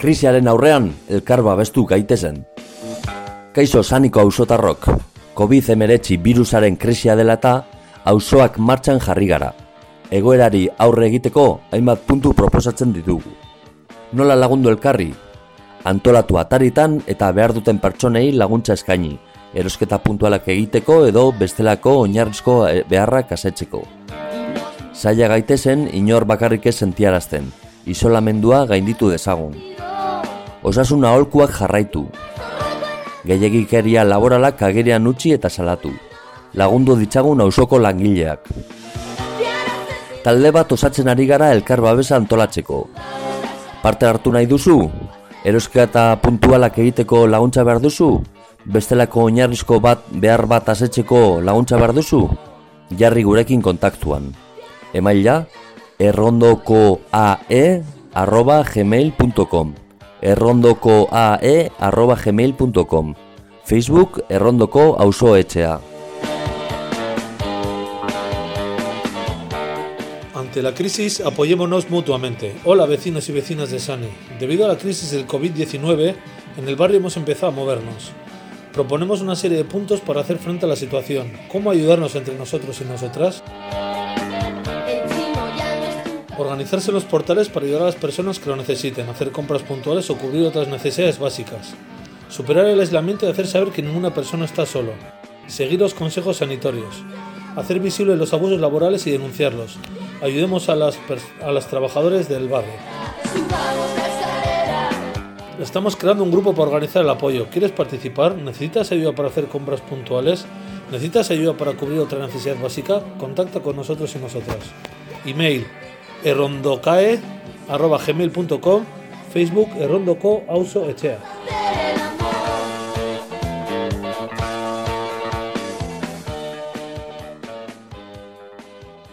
Krisiaren aurrean, elkar babestu gaitezen. Kaixo saniko ausotarrok, COVID-19 virusaren krisia dela eta auzoak martxan jarri gara. Egoerari aurre egiteko hainbat puntu proposatzen ditugu. Nola lagundu elkarri? Antolatu ataritan eta behar duten pertsonei laguntza eskaini, erosketa puntualak egiteko edo bestelako oinarrizko eh, beharrak asetzeko. Zaila gaitezen inor bakarrik ez sentiarazten, isolamendua gainditu dezagun. Osasun aholkuak jarraitu. Gehiagikeria laboralak agerian utzi eta salatu. Lagundu ditzagun auzoko langileak. Talde bat osatzen ari gara elkar babesa antolatzeko. Parte hartu nahi duzu? Erosketa puntualak egiteko laguntza behar duzu? bestelako oinarrizko bat behar bat asetzeko laguntza behar duzu? Jarri gurekin kontaktuan. Emaila errondokoae arroba gmail.com errondokoae arroba gmail.com Facebook errondoko. Ante la crisis, apoyémonos mutuamente. Hola vecinos y vecinas de Sani. Debido a la crisis del COVID-19, en el barrio hemos empezado a movernos. Proponemos una serie de puntos para hacer frente a la situación. ¿Cómo ayudarnos entre nosotros y nosotras? Organizarse los portales para ayudar a las personas que lo necesiten, hacer compras puntuales o cubrir otras necesidades básicas. Superar el aislamiento y hacer saber que ninguna persona está solo. Seguir los consejos sanitarios. Hacer visibles los abusos laborales y denunciarlos. Ayudemos a las, a las trabajadores del barrio. Estamos creando un grupo para organizar el apoyo. ¿Quieres participar? ¿Necesitas ayuda para hacer compras puntuales? ¿Necesitas ayuda para cubrir otra necesidad básica? Contacta con nosotros y nosotras. Email errondocae.gmail.com Facebook errondoko auzo etxea.